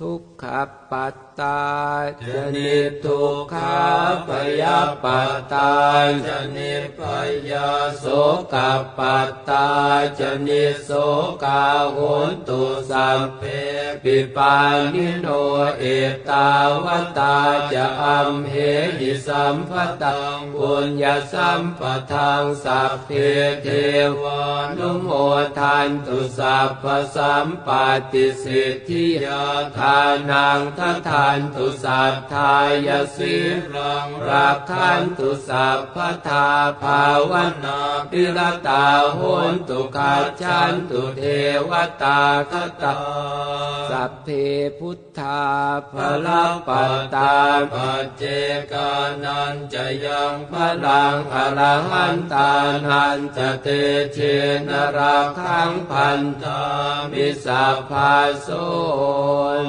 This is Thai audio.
ทุก ขปัตตาจะนิทุกขาปยาปัตตาจะนิพยาโสกปัตตาจะนิโสกาโหนตุสัมเพปิปานิโนเอตาวตาจะอัมเหหิสัมปตังปุญญาสัมปทังสัพเพเทวานุโมทันตุสัพพสัมปติสิทธิยาทานงทัทานตุสัพทายสิรังรักขันตุสัพพทาภาวนาปิรตาโหนตุขาชันตุเทวตาคตาสัพเพพุทธาภลปัตตาปัจเจกานันจะยังพลังอรหันตานันจะเตเชนราคังพันธามิสัพพาโสน